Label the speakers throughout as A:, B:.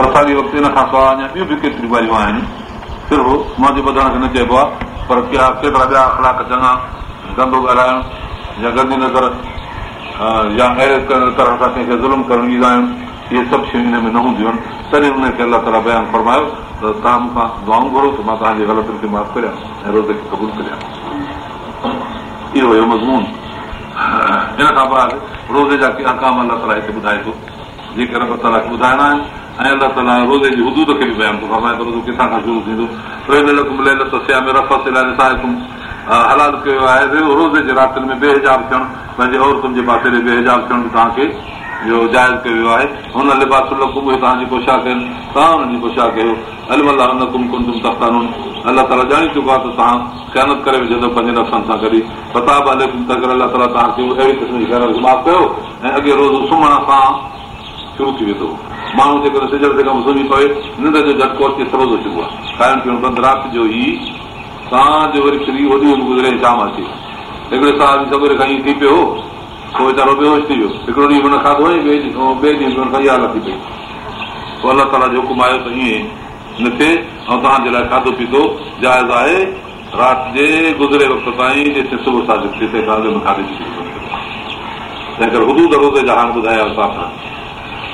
A: پر ساڳي وقت هن کان سواءِ اڃا ٻيون به ڪيتريون ڳالهيون آهن. صرف منهنجي ٻڌڻ کي نه چئبو آهي پر ڪيا ڪيترا ٻيا اخلاڪ چڱا گندو ڳالهائڻ يا گندي نظر يا اهڙي طرح سان ڪنهن کي ظلم ڪرڻ ايندا آهن اهي سڀ شيون هن ۾ نه هونديون آهن. تڏهن ان کي الله تالا بيان فرمايو ته توهان مون کان دعائون گهرو ته مان توهان جي غلطين کي معاف ڪريان ۽ روز کي قبول ڪريان. اهو هيو مضمون. هن کان بعد روزي جا ڪي اڪام الله تالا هتي ٻڌائي ٿو. جيڪي رب تالا کي ٻڌائڻا آهن ۽ الله تالا روزي جي حدود کي به فرمائي ته روزو ڪٿان کان شروع ٿيندو هلال ڪيو آهي روزي جي راتن ۾ بيهجاب ٿيڻ پنهنجي عورتن جي پاسي ڏي بيهجاب ٿيڻ به توهان کي اهو جائز ڪيو ويو آهي هن لباس توهان جي پوشاڪ آهن توهان هنن جي ڪيو الم الله هن الله تالا ڄاڻي چڪو آهي ته توهان خيانت ڪري وجهندو پنهنجي نفسن سان گڏ پتاب هلي ته الله تالا توهان کي اهڙي قسم جي ڪيو ۽ اڳي روز سمهڻ سان شروع ٿي ويندو ماڻهو جيڪڏهن سجر تي ڪم سمهي پئي ننڊ جو جهٽڪو اچي سروز اچبو آهي کائڻ پيئڻ بند رات جو ئي توهان جو وري فري وڏي گذري شام اچي هڪڙي سال سويري کان ائين ٿي پيو پوءِ ويچارو بيهوش ٿي ويو هڪڙو ڏينهن هن کاڌو ٻئي ڏينهن هن کان اها حالت ٿي پئي پوءِ الله تالا جو حڪم آيو ته ائين نه ٿئي ۽ توهان جي لاءِ کاڌو پيتو جائز آهي رات جي گذري وقت تائين صبح کاڌي جي تنهن ڪري حدود روزي جا ٻڌايا صاف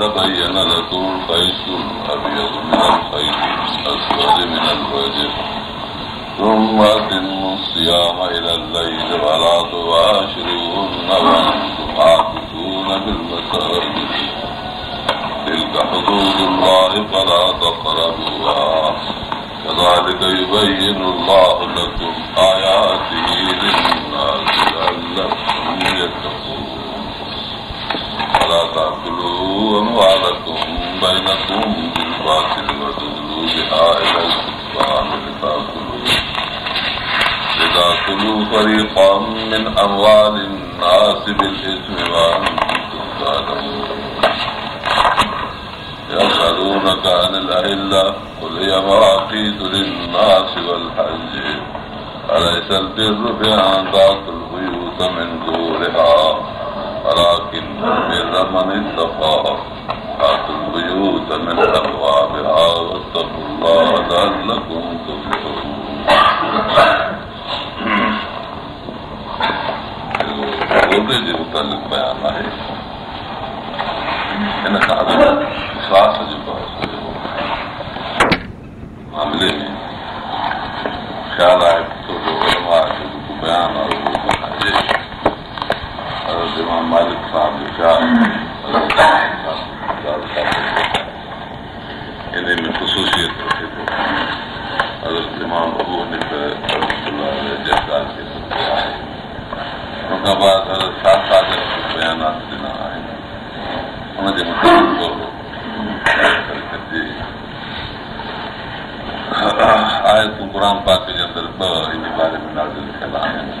B: تبين لكم الخيط الأبيض من الخيط الأسود من الوجه ثم أتموا الصيام إلى الليل ولا تباشرون وأنتم عاكفون بالمساجد تلك حدود الله فلا تقربوها كذلك يبين الله لكم آياته للناس لعلكم يتقون ولا تاكلوا أموالكم بينكم بالباطل وتدلوا بها إلى الكفار لتأكلوا لتأكلوا فريقا من أموال الناس بالإثم وأنتم تعلمون. يسألونك عن الأهلة قل هي مواقيت للناس والحج. أليس البر بأن تعطوا البيوت من बयान आहे ख़्याल आहे امام مالک صاحب جو اور میں خصوصیت ہے تو کا بات 60% میں لازم سلام ہے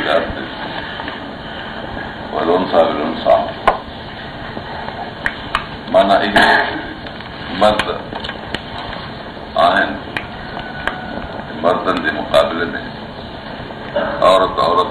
B: معنيٰ اهي مرد آهن مردن جي مقابلي ۾ عورت عورت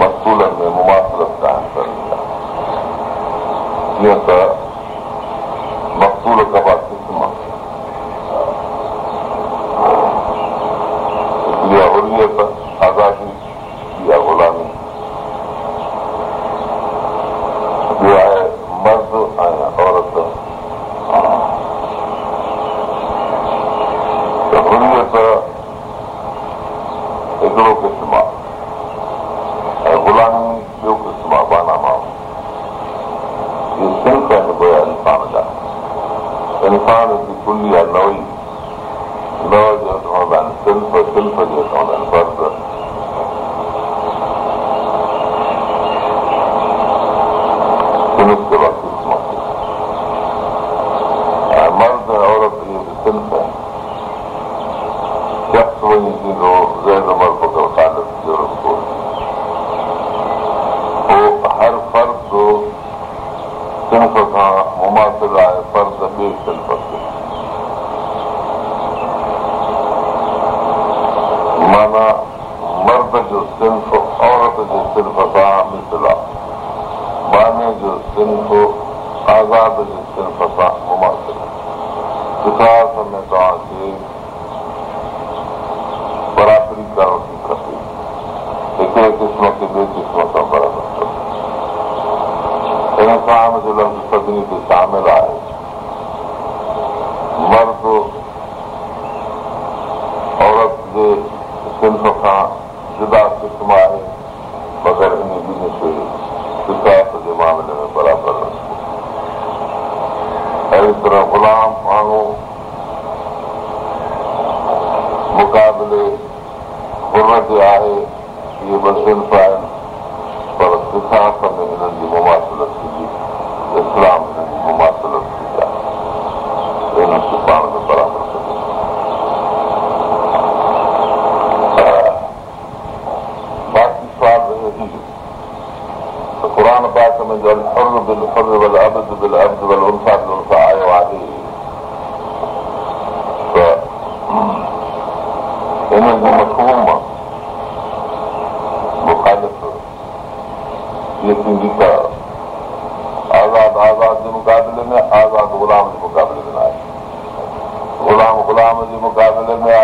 C: मकतूलनि में मुमाफ़ती आहे त मकतूल कबा اهي ٻه صنف آهن پر سکات ۾ هنن جي مماسلت ٿيندي اسلام هنن جي مماسلت ٿيندي آهي هنن کي پاڻ ۾ برابر باقي سوال پاڻي ته قر پاڪ ۾ اڌ بل اڌ بل ان سان به بل سان آيو آهي जो जेका आज़ादु आज़ाद जे मुक़ाबले में आज़ादु गुलाम जे मुक़ाबले में न आहे ग़ुलाम ग़ुलाम जे मुक़ाबले में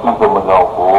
C: possível mudar o.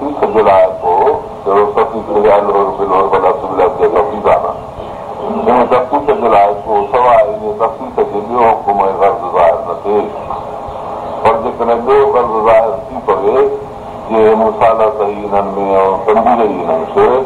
C: تڪليف جي لاءِ پوءِ ستيس هزار سوڌا ٿئي تڪليف جي لاءِ پوءِ سواءِ تڪليف کي ٻيو حڪم قرض ظاهر نه ٿئي پر جيڪڏهن ٻيو قرض ظاهر ٿي پوي جيئن صحيح هنن ۾ ڪندي رهي هنن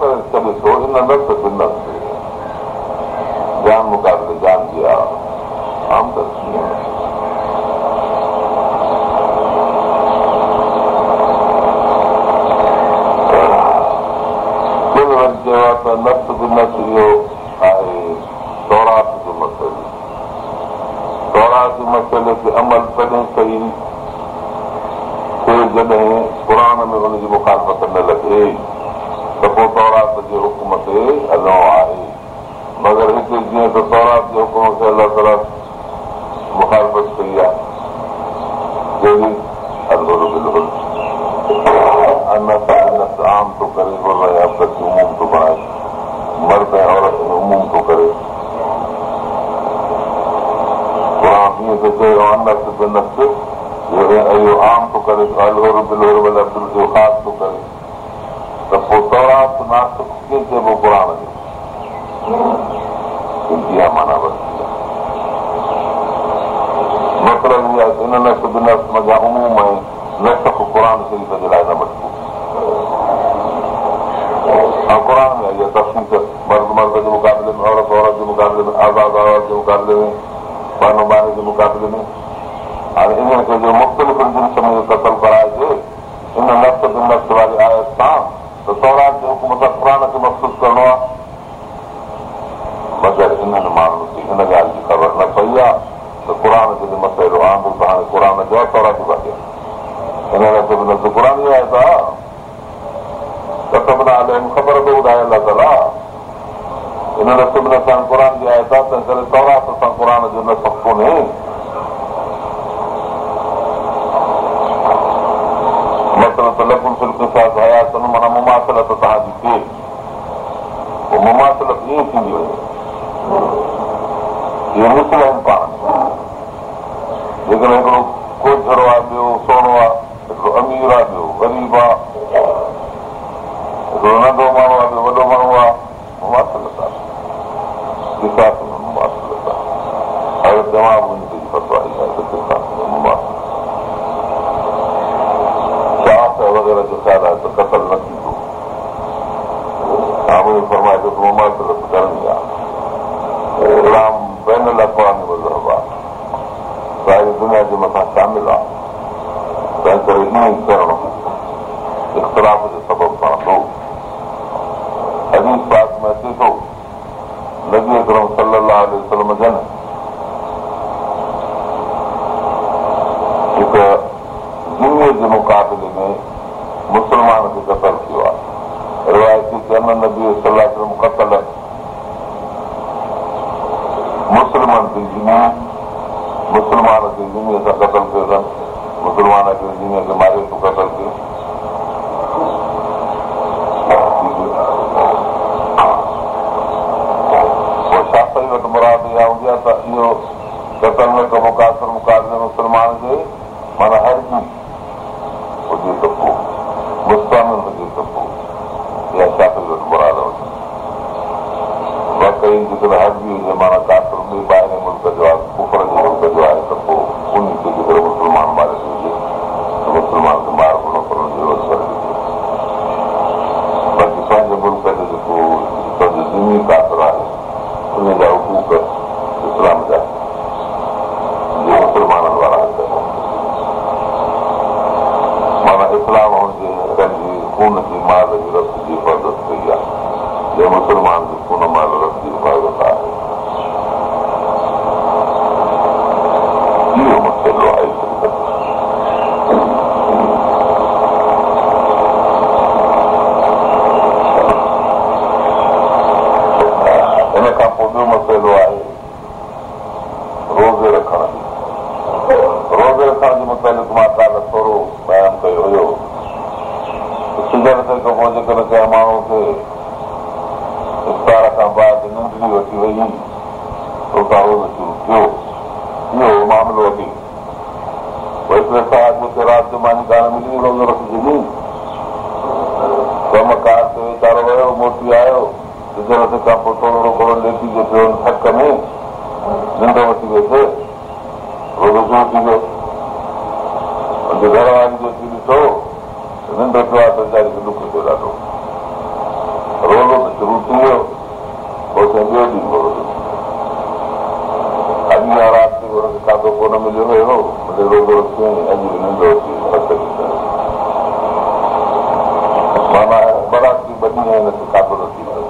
C: ڪري ڇڏي ٿو ان نه ته نه جان مقابلي جان جي آهي عام ڪري نفس به نه اهو آهي سورات جو مسئلي کي عمل تڏهن ڪئي جڏهن قر ۾ هن جي مکالفت نه لڳي ته پوءِ سورات جي حڪم تي هلڻو آهي مگر هتي جيئن ته سورات جي حڪم کي الله تالا مکالفت ڪئي آهي جهڙي عام ٿو ڪري ٿو بڻائي مرد ۽ عورت ۾ اموم ٿو ڪري ائين ٿو چيو اهو عام ٿو ڪري عبدل جو خاص ٿو ڪري ته پوءِ نف قر ۾ عورت عورت جي مقابلي ۾ آزاد عورت جي مقابلي ۾ بانو باني جي مقابلي ۾ هاڻي ان کي جو مختلف جنس ۾ ڪتل ڪرائجي ان نفس واري آيت سان ته تورات جي حڪم سان قر کي محسوس ڪرڻو آهي مگر انهن ماڻهن کي هن ڳالهه جي خبر نه پئي آهي ته قر جڏهن مسئلو آندو ته هاڻي قر جو تورات ٿا ڏين هن آهي ته سڀني عالم خبر به ٻڌائي الله تالا هن سان قر جي آهي تنهن ڪري تورات سان قر جو نسب ڪونهي مطلب ته لگهو سلڪ سان هياتن معنيٰ مماسلت توهان جي ٿئي پوءِ جيڪڏهن هڪڙو ڪوجهڙو آهي هڪڙو امير آهي هڪڙو ننڍو ماڻهو آهي ٻيو وڏو ماڻهو آهي جواب وغيره جو خيال آهي ته ڪتل نه ٿيندو ڪرڻي آهي اسلام ساري دنيا جي مٿان شامل آهي تنهن ڪري ائين ڪرڻ اختلاف جي سبب سان عجيب پاڪ ۾ اچي ٿو هڪ دنيا جي مقابلي ۾ مسلمان کي قتل ٿيو آهي اٿن قتل ڪيو مراد اها هوندي آهي ته اهو ڪتل ۾ ڪبو ڪاسر مقابلي مسلمان جي معنيٰ هجي ته پوءِ مستامل هجي ته پوءِ اها شافي وٽ مراد هجي واقعي جيڪڏهن هرجي هجي معنيٰ ڪاسر ٻئي ٻاهر ملڪ جو آهي ڪفر جي ملڪ جو آهي ته پوءِ ان کي جيڪڏهن مسلمان ماري هجي ته مسلمان کي مار نه ڪرڻ جي ڪري باقي پنهنجي ملڪ جو جيڪو پنهنجو زميني ڪاسر آهي ان جا هڪوڪ اسلام جا جي مسلمانن وارا معنيٰ اسلام پنهنجي خون جي مال جي رت جي حفاظت ڪئي آهي جي مسلمان جي خون مال رت جي حفاظت آهي اهو مسئلو آهي کان پوءِ ٻيو مسئلو آهي روزي رکڻ روزي رکڻ جي مطابق مان ڪال ٿورو بيان ڪيو هيو سجڻ تي کان پوءِ جيڪڏهن ڪنهن ماڻهو کي افطار کان بعد ننڊ وٺي وئي اتان روز شروع ٿيو اهو معاملو اڳي جيڪي رات جو ماني ڪانه ملي روزو رکجي ڪم ڪار تي ويچارو ويو موٽي آيو گذر کان پوءِ ٿورو ٿورو ليٽي جو ٿيو ٿڪ ۾ ننڊ وٺي ويس روزو شروع ٿي ويو گهر واري جو اچي ڏٺو ننڊ ٿيو آهي ته ويچاري کي ڏک ٿيو ڏاڍو روزو ته شروع ٿي ويو پوءِ ٻيو ڏينهن اڳيان رات جو هن کي کاڌو ڪونه مليو هيو روزو رکيو اڄ ننڊ اچي معنيٰ براتي ٻه ڏينهن هن کي کاڌو نٿي ملي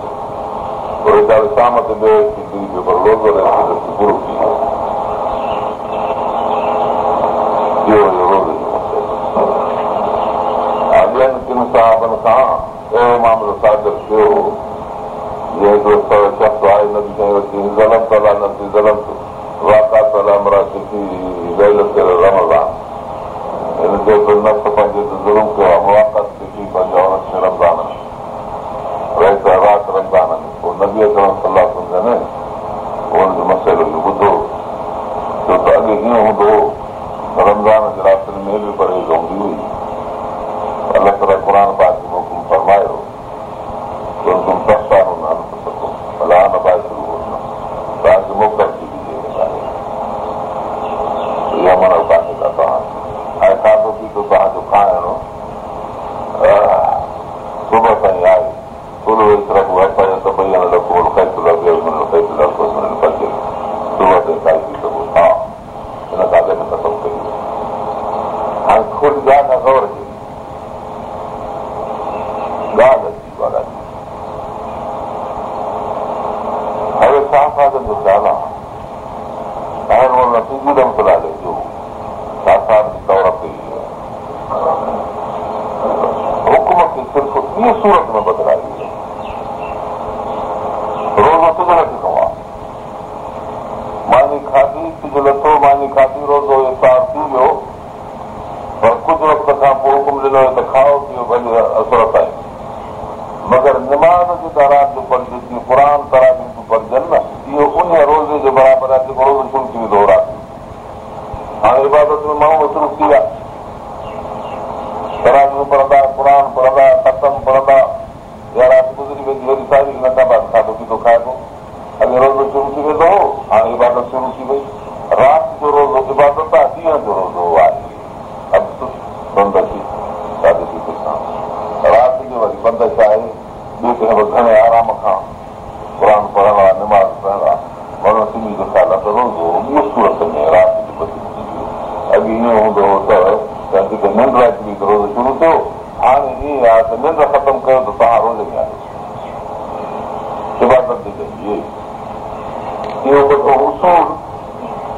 C: معاملو ساگر هڪڙو شخص آهي نه پنهنجي ڪيو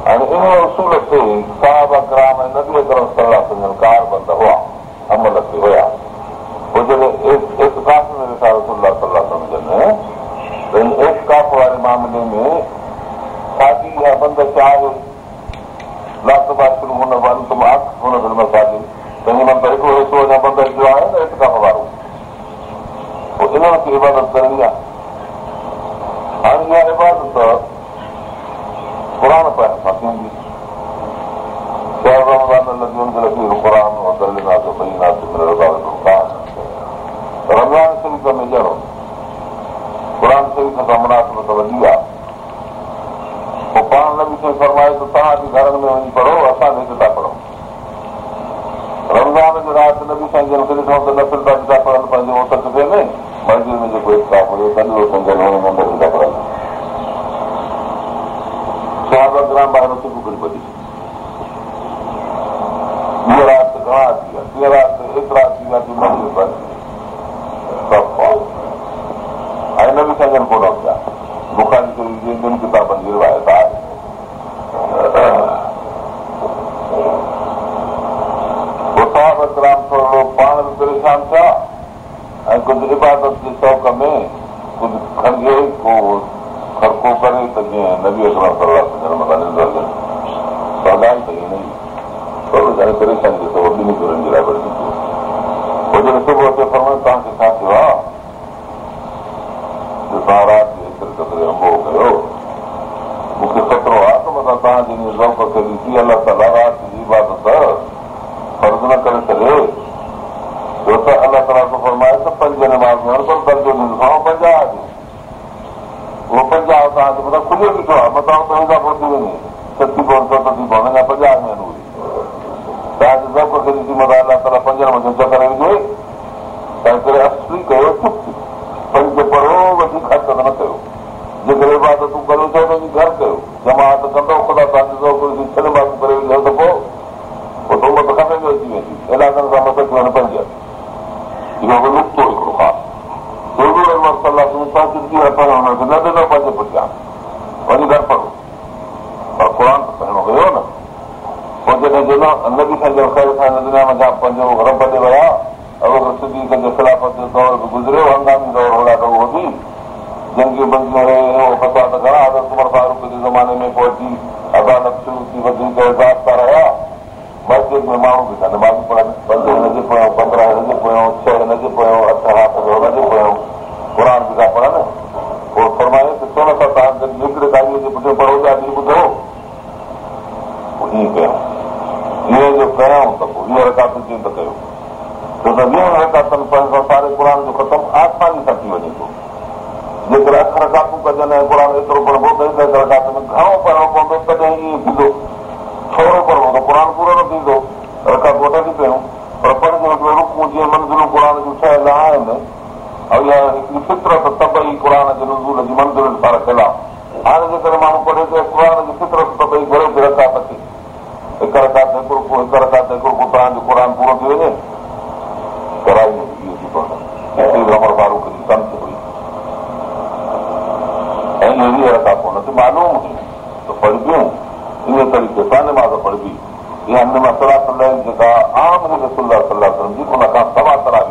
C: ان اصول تي صاحب گرام ۽ واري معاملي ۾ يا بند آهي تنهن جي من ته هڪڙو حصو بند جو آهي نه اعتڪاف وارو پوءِ انهن کي عبادت ڪرڻي آهي رمضان شريف ۾ سان مناسبت وڏي آهي پوءِ پاڻ نه به ڪنهن فرمائي ته توهان به گهرن ۾ وڃي پڙهو اسان به ٿا پڙهون رمضان جي رات نه به ته ٿا پڙهن پنهنجي اتي ۾۾ جيڪو ۾ پاڻ به پريشان ٿيا ۽ ڪجهه عبادت جي شوق ۾ ڪجهه ڪو ڪري ته جيئن ٿيو آهي رات جو امبو ڪيو مون کي خطرو آهي ته تالا رات جي عبادت فرض نه ڪري پنجاهه توهان جي مٿان کليو ڏٺو آهي مٿان هن کان ٿي وڃي ستي پون ستر پون اڃا پنجاهه ۾ آهن اهي توهان جي ذوق کي ڏسي مٿان الله تالا پنجن مٿي چڪر وجهي تنهن ڪري اصلي ڪيو چپ پنج پڙهو وڌيڪ خرچ نه ڪيو جيڪر ابادتون ڪيو ٿا پنهنجي گهر ڪيو جماعت ڪندو خدا توهان جي ذوق ڏسي ڇهه بازو ڪري وجهو ته پوءِ پوءِ تومت کپي ۾ اچي ويندي علائقن سان مٿي ٿين پنج اهو نقطو هڪڙو نه ڏنو پنج پٺيان وڃي گهر پڙهو پر قر ته پهريون ويو نه پوءِ جڏهن ڏنو نه به پنهنجو خير سان دنيا ۾ ڇا پنهنجو رب تي ويا اگر سڌي ڪنهن جي خلافت جو دور به گذريو هنگامي دور هولا ته اهو به جنگيون بنديون رهي فساد گهڻا حضرت عمر فاروڪ جي زماني ۾ پهچي عدالت شروع ٿي وڌيڪ ضابطا رهيا مسجد ۾ ماڻهو به ٿا نماز ڇهه هن جي پويان اٺ هاٿ هن جي پويان قر به ٿا پڙهن پوءِ ڇو نٿا توهان هڪڙي گاڏيءَ جي پٺيان پڙهو ٿا به ٻڌو ائين ڪيون هيئن جو ڪيون ته پوءِ ويهه رڪاتون چئي ته ڪيو ڇو ته ويهه رڪاتن سان ساري قر جو ختم آساني سان ٿي وڃي ٿو جيڪر اٺ رڪاتون ڪجن ۽ قر ايترو پڙهبو ته هڪ رڪات ۾ گهڻو پڙهڻو پوندو تڏهن ائين ٿيندو ٿورو پڙهبو ته قر پورو نه ٿيندو رڪات وٺن پيون پر پڙهجي رڪون جيئن منزلون قر جون ٺهيل آهن जेका आम रसुल्ला सलाह जी उन खां सवा तरावी आहे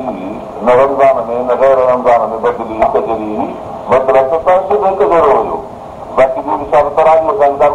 C: ائين نه رمضان ۾ نه غير رمضان ۾ आज मतदान कार्ड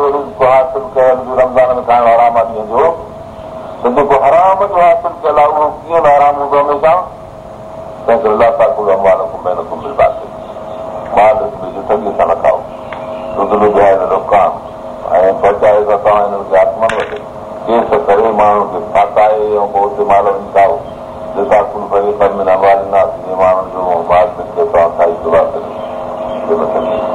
C: جو جو جو آهي مال سان نه کائو دڌ لڌائي ڪانه ۽ پچائي ته توهان هنن کي آتمن وٺي ڪيس ڪري ماڻهو کي فاڪائي ۽ پوءِ هتي مال کائو جيڪا ڪل ڀري ڪم نه وارينداسين جيئن ماڻهن جو مال مل کائي ڪري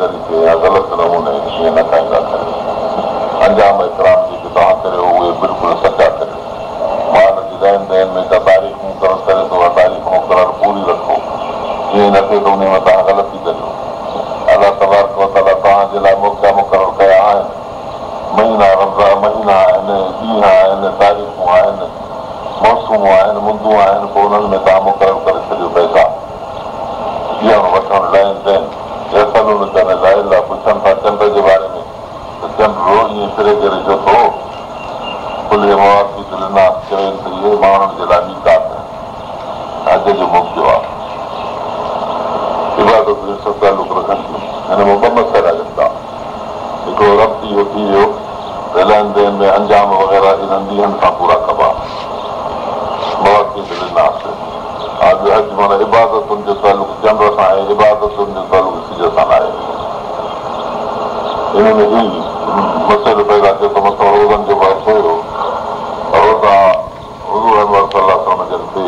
C: غلط نموني ائين نه کائيندا انجام اڪرام جيڪي توهان ڪريو اهي بلڪل سچا ڪريو مال جي رهن ۾ ڪا تاريخ مقرر ڪري پوري رکو ائين نه ٿئي ته ان ۾ توهان غلطي الله تبارڪ وتالا توهان جي لاءِ موقعا مقرر ڪيا آهن مهينا رمزا مهينا آهن ڏينهن آهن تاريخون آهن موسمون آهن مندون آهن پوءِ انهن ۾ توهان مقرر ڪري ڇڏيو پئسا وٺڻ لين دين فيصلو نه ڪن لاءِ پڇن ٿا چنڊ جي باري ۾ ته چنڊ روز ائين فري ڪري جو ٿو کلي مواسي ڏنا چون ته اهي ماڻهن جي لاءِ ميڪات اڄ جو موقعو آهي عبادت ڏسو تعلق رکن ٿيون هن ۾ ٻه مسئلا اچن ٿا هڪڙو ربط اهو ٿي ويو ته لين دين ۾ انجام وغيره انهن ڏينهن سان پورا ڪبا مواسي ڏناسين اڄ اڄ معنيٰ ابادتن جو تعلق چنڊ سان آهي ابادتن جو تعلق ان ۾ ئي مسئلو پيدا روزن جو روزا صلاح سمجهن تي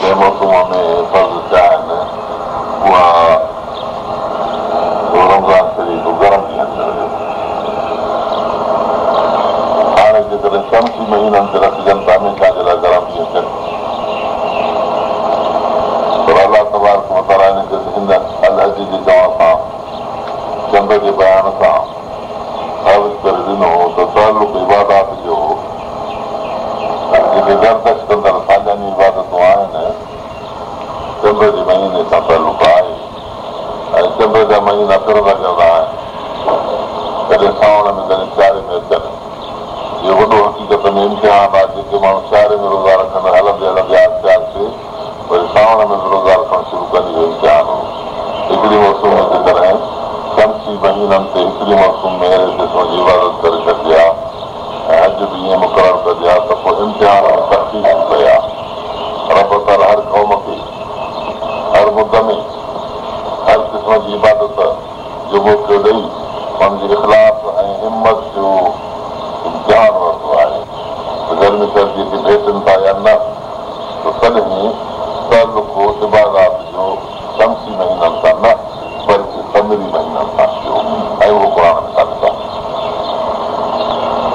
C: ڪنهن موسم ۾ فرض ٿيا آهن اها رمضان شريف گرم ڏينهن ۾ هاڻي جيڪڏهن شمسي مهينن تي رکجن ٿا هميشه جي لاءِ گرم ڏينهن ٿين پر الله تبارڪ متالا هن کي هن الهج جي چوڻ سان چنڊ جي بيان سان ثابت ڪري ڏنو ته ڪندڙ ساڄاني ابادتون آهن چنڊ جي مهيني سان تعلق آهي ۽ چنڊ جا مهينا سانوڻ ۾ اچن اهو وڏو حقيقت ۾ امتحان آهي جيڪي ماڻهو سياري ۾ روزا رکندا هلندي هلندي آهستي آهستي وري سانوڻ ۾ به روزا رکڻ شروع ڪندي امتحان هڪڙي موسم جي ڪري هڪڙي موسم ۾ قسم جي عبادت ڪري ڇڏجي هر مد ۾ هر قسم جي عبادت جو موقعو ڏيئي پنهنجي اخلاف ۽ همت جو امتحان ورتو آهي گرمي سرديءَ کي ڀيٽن ٿا يا نه تڏهن جو شمسي مهينن سان نه بلڪه سمري مهينن سان ٿيو ۽ اهو قر ۾ ثابت آهي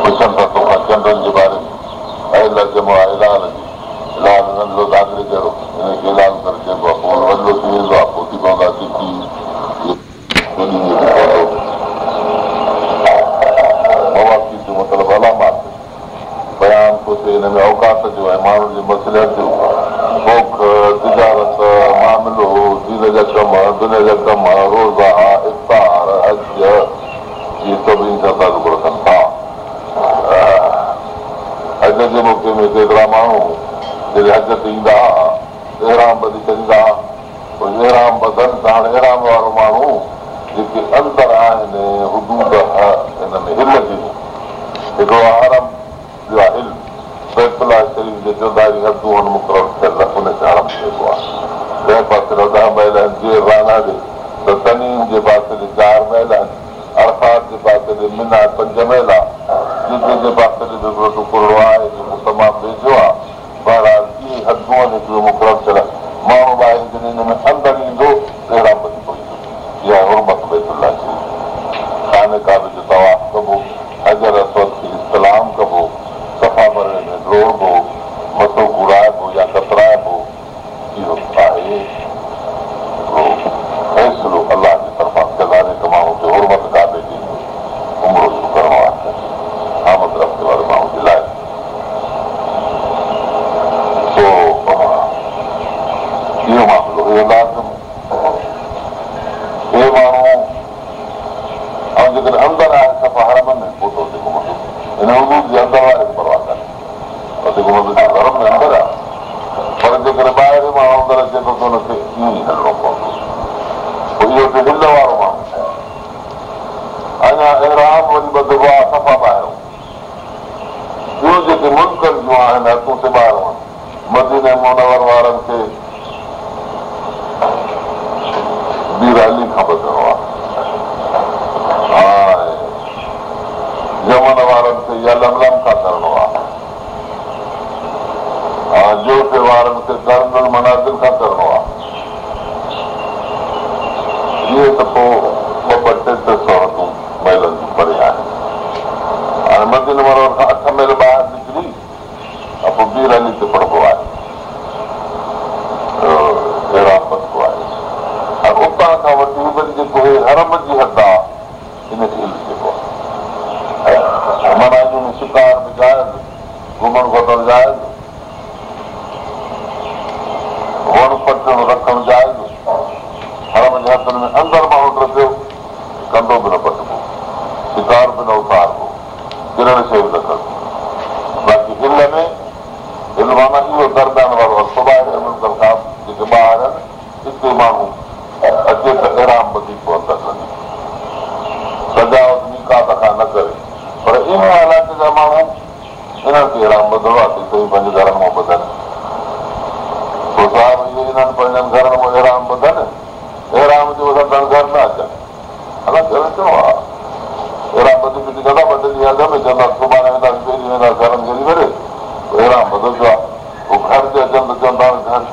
C: پڇن ٿا چنڊن جي باري ۾ جمو آهي جي الال ننڍو داخلي ڪهڙو هن کي الال ڪري چئبو آهي پوءِ وڏو ٿي ويندو آهي پوءِ ٿي پوندا جو مطلب الامات بيان ڪجهه هن ۾ اوڪاش جو ۽ ماڻهن جي مسئلي جو تجارت معاملو دين جا ڪم دنيا جا ڪم روزا افطار هج اهي سڀني سان تعلق رکن ٿا هج جي موقعي ۾ ڪيترا ماڻهو جڏهن هج تي ايندا هئا ايرام ٻڌي ڇڏيندا هئا ايرام ٻڌن ته هاڻي ايرام وارو ماڻهو جيڪي اندر آهن حدود هن ۾ هل جي. هڪڙو هرم جو آهي هل. بيتلا شريف جي چوڌاري هدون هن مقرر ٿيل هن کي هرم چئبو آهي. جنهن پاسي ڏهه مهل آهن جي رانا ڏي ته تنيم جي پاسي تي چار مهل آهن ارفات جي پاسي تي منا پنج مهل آهي جتي جي پاسي تي هڪڙو ٽڪڙو آهي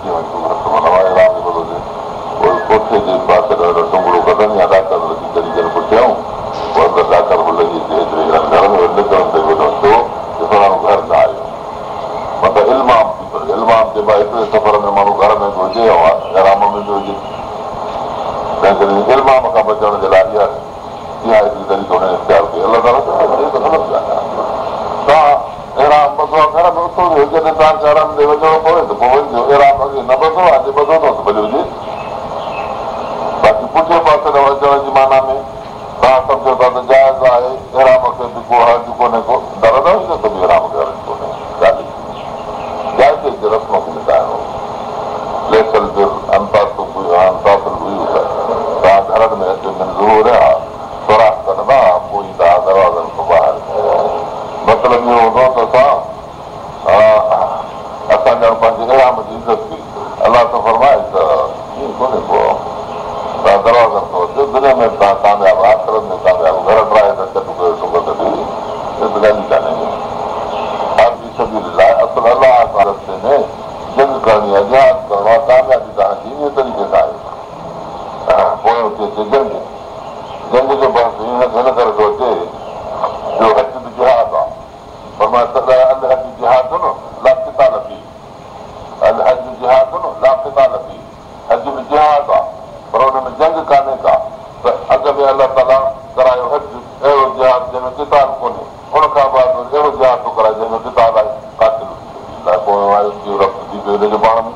C: چوندا گهر ڪيئن وڃي ايرام جو ٻڌو پوءِ ڪوٺي جي پاسي ٽنگڙو ڪڍن يا ڊاڪر لڳي ڪري ڪري پٺيان پوءِ اندر ڊاڪر به لڳي اچي هيتري گهر ۾ نڪرڻ تي وڃو ڇو ڏسڻ گهر نه آيو مطلب المام ٿي پئي المام چئبو آهي هڪڙي سفر ۾ ماڻهو گهر ۾ به هجي ۽ آرام ۾ به هجي تنهن ڪري المام کان بچڻ جي لاءِ اها اها هڪڙي طريقو هن اختيار ڪئي الله تالا توهان اهڙا ٻڌو آهي گهر ۾ جڏهن توهان کي آرام تي وڃڻو پوي ته پوءِ وڃجو آرام اڳي نه ٻڌو آهي ٻڌو اٿو ته ڀلي هجي باقي پٺي پاسي نه اچڻ جي معنيٰ ۾ توهان سمجهو ٿا ته جائز آهي آرام کي به ڪو هرج ڪونهي ڪو در نه هجي ته به آرام کي هرج ڪونهي ڳالهه جائز جي رسم کي مٽائڻو ليسل جو انتاسل هئي توهان گهرن ۾ اچو ضرور آهي سراک ڪندا پوءِ ايندا دروازن کان ٻاهر مطلب اهو هوندو ته اسان اسان ڄڻ پنهنجي ارام جي عزت ڪئي الله ته فرمائي ته ائين ڪونهي ڪو توهان دروازن کان اچو دنيا ۾ توهان ڪامياب آخرت ۾ ڪامياب گهر ٺاهي ته چٽ ڪيو ٽڪ ته ڏيئي ته ڳالهه ڪانهي آدمي سڀي لاءِ اصل الله سان رستي ۾ جنگ ڪرڻي آهي جهاز ڪرڻو آهي ڪاميابي توهان جي ان طريقي سان آهي پوءِ اچي اچي جنگ جنگ جو بس هن ڪري ٿو اچي جو هج به جهاد آهي پر مان ال هج جهاد نه لاڪتا لڳي ال هج جهاد نه لاڪتا لڳي هج به جهاد آهي پر هن ۾ جنگ ڪانهي ڪا ته اڳ ۾ الله تالا ڪرايو هج اهڙو جهاد جنهن ۾ ڪتاب ڪونهي هن کان بعد اهڙو جهاد ٿو ڪرائي جنهن ۾ ڪتاب آهي قاتل پوءِ رفت ٿي پيو هن جي پاڻ ۾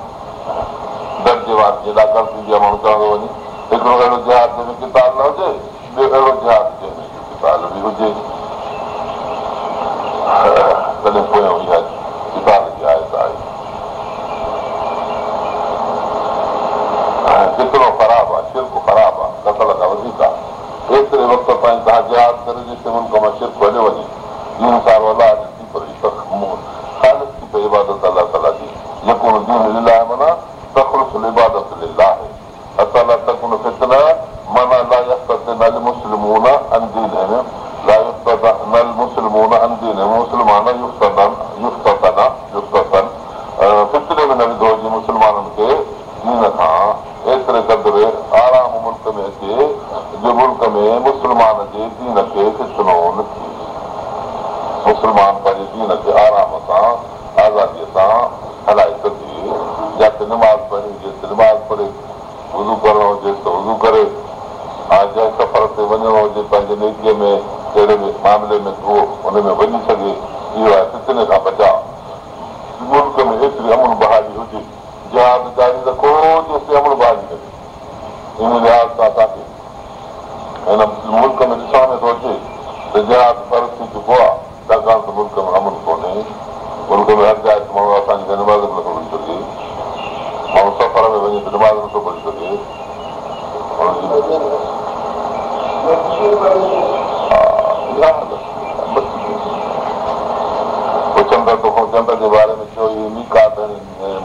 C: درجي وار جي ڪر ٿيندي آهي ماڻهو چوندو وڃي هڪڙو اهڙو جهاد جنهن ۾ ڪتاب نه هجي ٻيو اهڙو جهاد جنهن ۾ ڪتاب به هجي تڏهن پويان اها ڪتاب جي آيت آهي ڪيترو خراب آهي شرڪ خراب آهي ڪتل کان وڌيڪ آهي ايتري وقت تائين توهان جهاد ڪري جيڪي ملڪ مان شرڪ هليو وڃي دين سان الله ٿي پئي عبادت الله تالا جي جيڪو دين لاءِ معنيٰ تخلص عبادت لاءِ مسلمون پنهنجي دين کي آرام سان آزاديءَ سان هلائي سگهي وضو ڪرڻو هجي ته وضو ڪري. ۽ جنهن سفر تي وڃڻو هجي پنهنجي نيڪيءَ ۾ ڪهڙي به معاملي ۾ اهو هن ۾ وڃي سگهي اهو آهي فتني کان بچا. ملڪ ۾ ايتري امن بهالي هجي جهاز جاري رکو جيستائين امن بهالي ڪري. ان لحاظ سان اسان کي هن ملڪ ۾ ڏسڻ ۾ ٿو اچي ته جهاز فرض ٿي چڪو آهي ڇاڪاڻ ته ملڪ ۾ امن ڪونهي ملڪ ۾ هر جاءِ ماڻهو اسان جي نماز نٿو پڙهي سگهي ماڻهو نماز نٿو پڙهي چنڊ چنڊ جي باري ۾ اهي ميڪات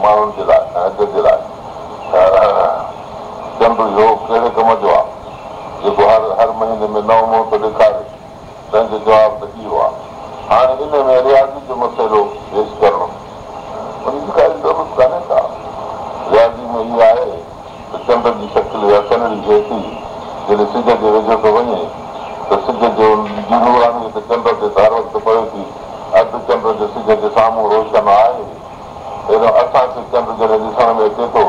C: ماڻهن جي لاءِ هج جي لاءِ چنڊ جو ڪهڙي ڪم جو آهي جيڪو هر هر مهيني ۾ نئون منهن ٿو ڏيکاري تنهن جو جواب ته اهو آهي هاڻي ان ۾ رياضي جو مسئلو پيش ڪرڻو ان جي ڪائي ضرورت ڪانهي ڪا رياضي ۾ اها آهي ته چنڊ جي شڪل يا چنڊڙي ٿئي ٿي جڏهن سج جي ويجهو ٿو وڃي ته سج جو چنڊ تي ته هر وقت پئي ٿي اڌ چنڊ جو سج جي سامهون روشن آهي اهڙو اسان کي چنڊ جڏهن ڏسڻ ۾ اچي ٿو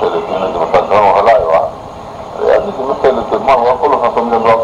C: مٿان گهڻو هلايو آهي اڄ جي مختلف ماڻهو عقل سان سمجهندو آهي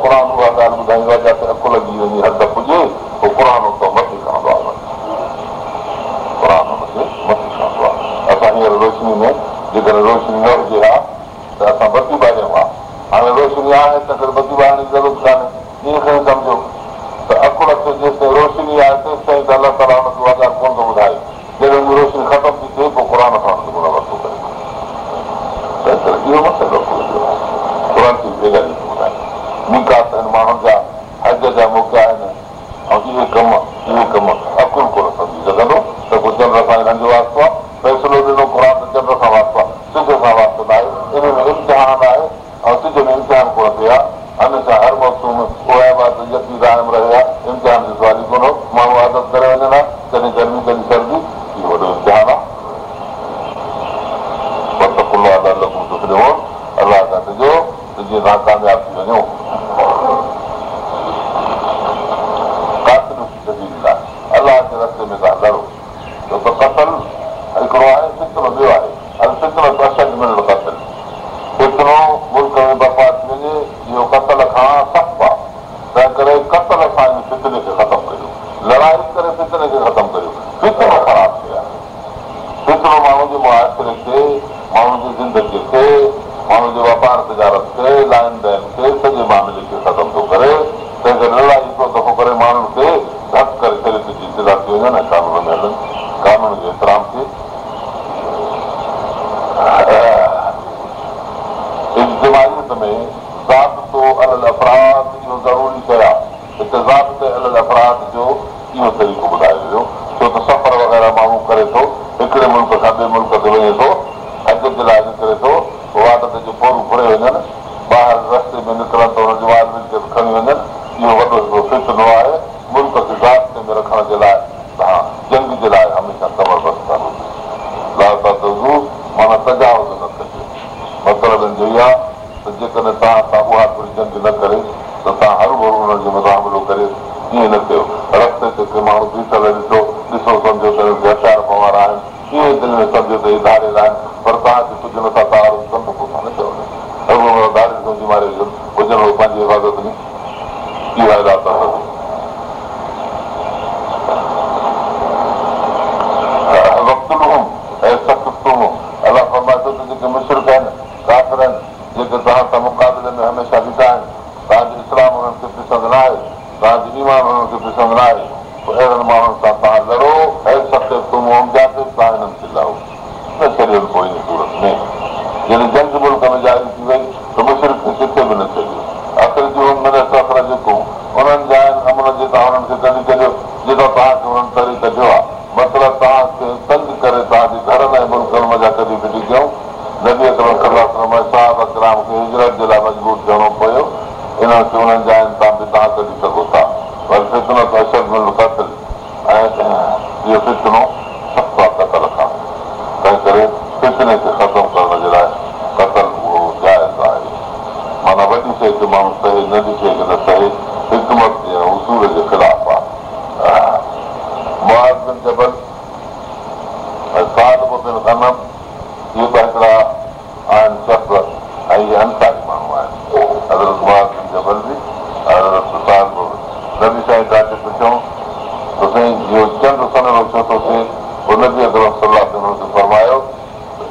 C: فرمايو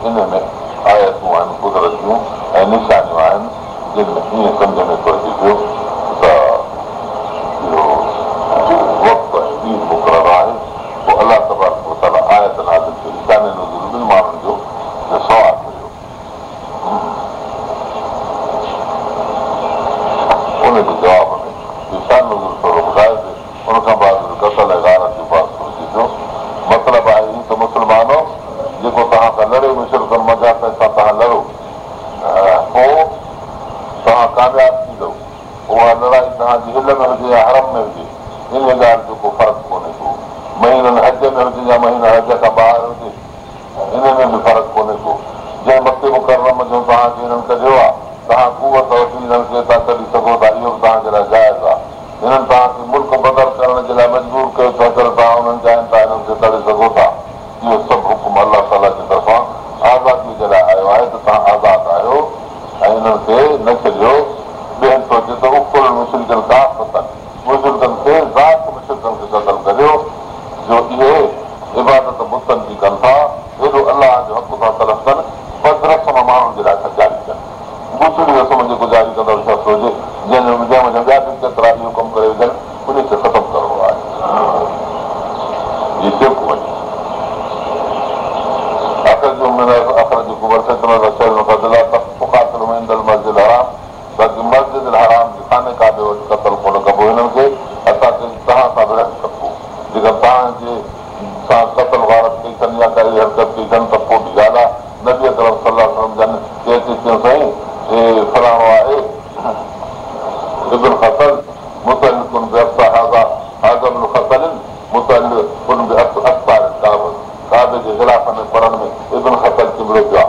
C: ان ۾ آيتون آهن ڪدرتيون ۽ نشانيون آهن جن ۾ ائين سمجهه ۾ ٿو اچي پيو जे ग़िलाफ़ में पढ़ण में इब्न ख़तर चिमड़ो पियो आहे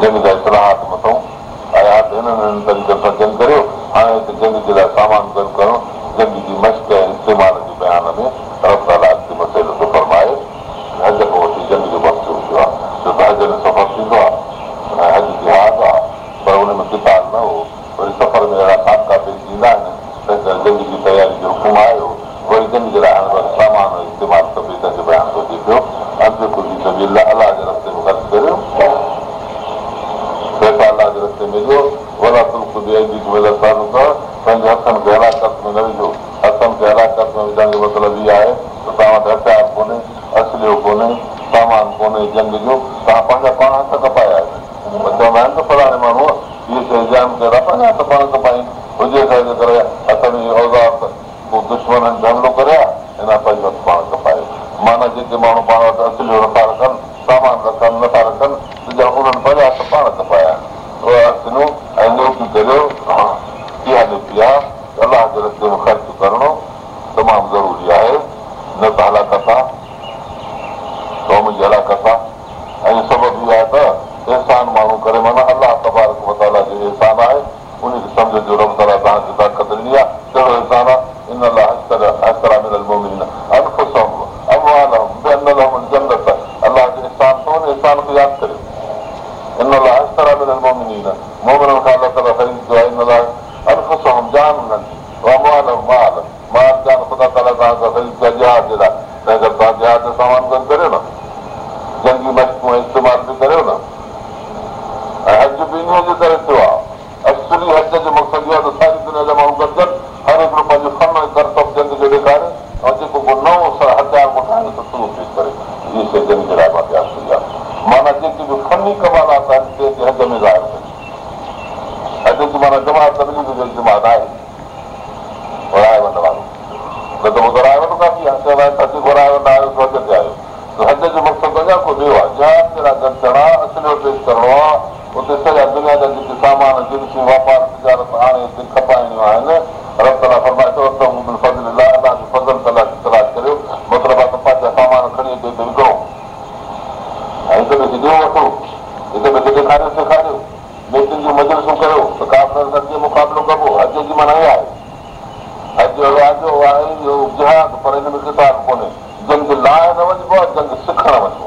C: جنگ جا اتلاهات مٿئون آيا ته هنن هنن طريقن سان جنگ ڪريو هاڻي هتي جنگ جي لاءِ سامان گڏ ڪرڻ معنيٰ جيڪي به فني ڪمال آهي حد ۾ ظاهر معنيٰ جمع طبلي جو جماعت آهي گهرائي وڃڻ وارو نه ته اهو گهرائي وٺو ڪافي آهي چوندا آهن تڏهن گهرائي ويندا آهيو سوچ تي آهيو ته حد جو مقصد اڃا ڪو ٻيو آهي جا ڪهڙا گڏجڻا اسليو پيش ڪرڻو آهي اتي سڄا دنيا جا جيڪي سامان جنسون واپار تجارت هاڻي کپائڻيون آهن رب طرح The Sakharovich.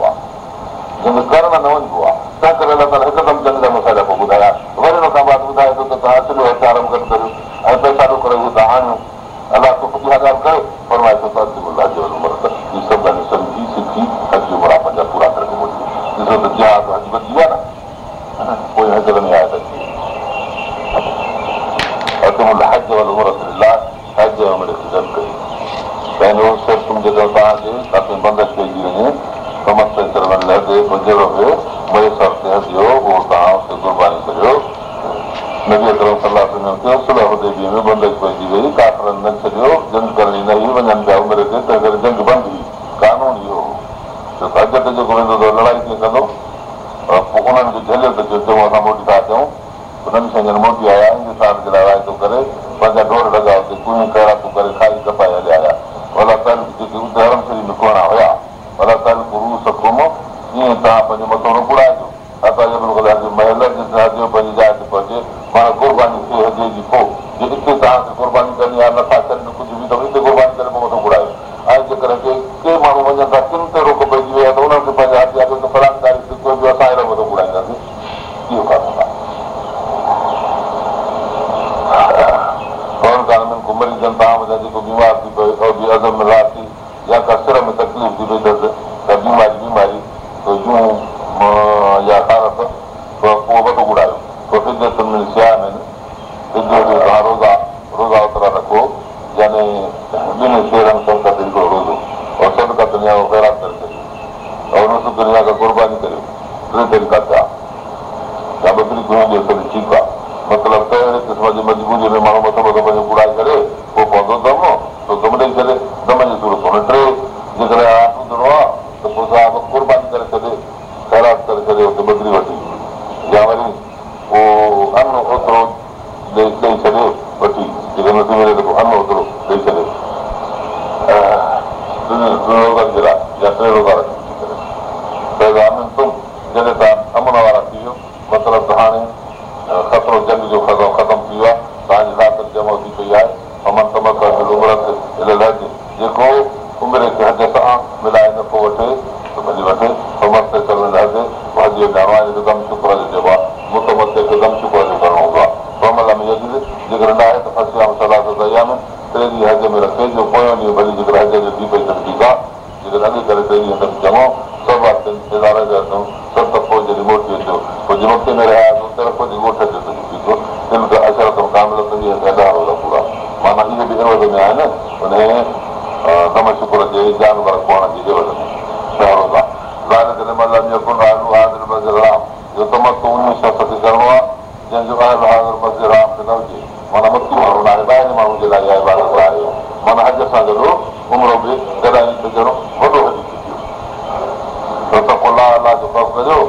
C: ٿي ته پوءِ الله الله جو خوف ڪجو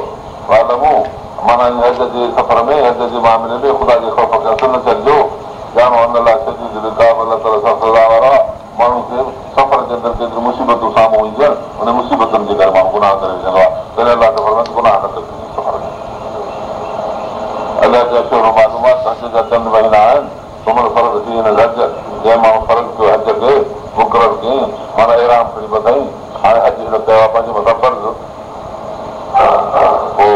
C: آلمون معنيٰ جي سفر ۾ معاملي ۾ خدا جي خوف ماڻهو سفر جي اندر ڪيتريون مصيبتون سامهون اينديون آهن ان مصيبتن جي ڪري ماڻهو گناهه ڪري وجهندو آهي چند مهينا آهن سمهڻ فرق ٿي هج جنهن ماڻهو فرق ڪيو هج کي مقرر ڪيئين معنيٰ ارام کڻي ٻڌائي هاڻي ڪيو آهي پنهنجي مٿان فرض پوءِ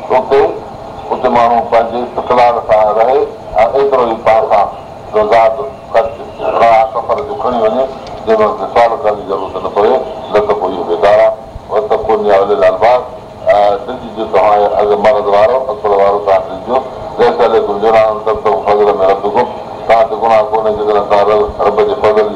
C: ته اتي ماڻهو پنهنجي اختلار سان رهي ۽ ايترو ئي پاڻ سان سفر جو کڻي وڃي جنهن مهل سوال ڪرڻ جي ضرورت نه پئي نه ته پوءِ اهو بيڪار آهي لال باغ جو توهان مرد وارو اثر وارو توهان ڏجو فضل ۾ رب گم توهان تي گناهه ڪونهي جيڪڏهن توهان رب جي فضل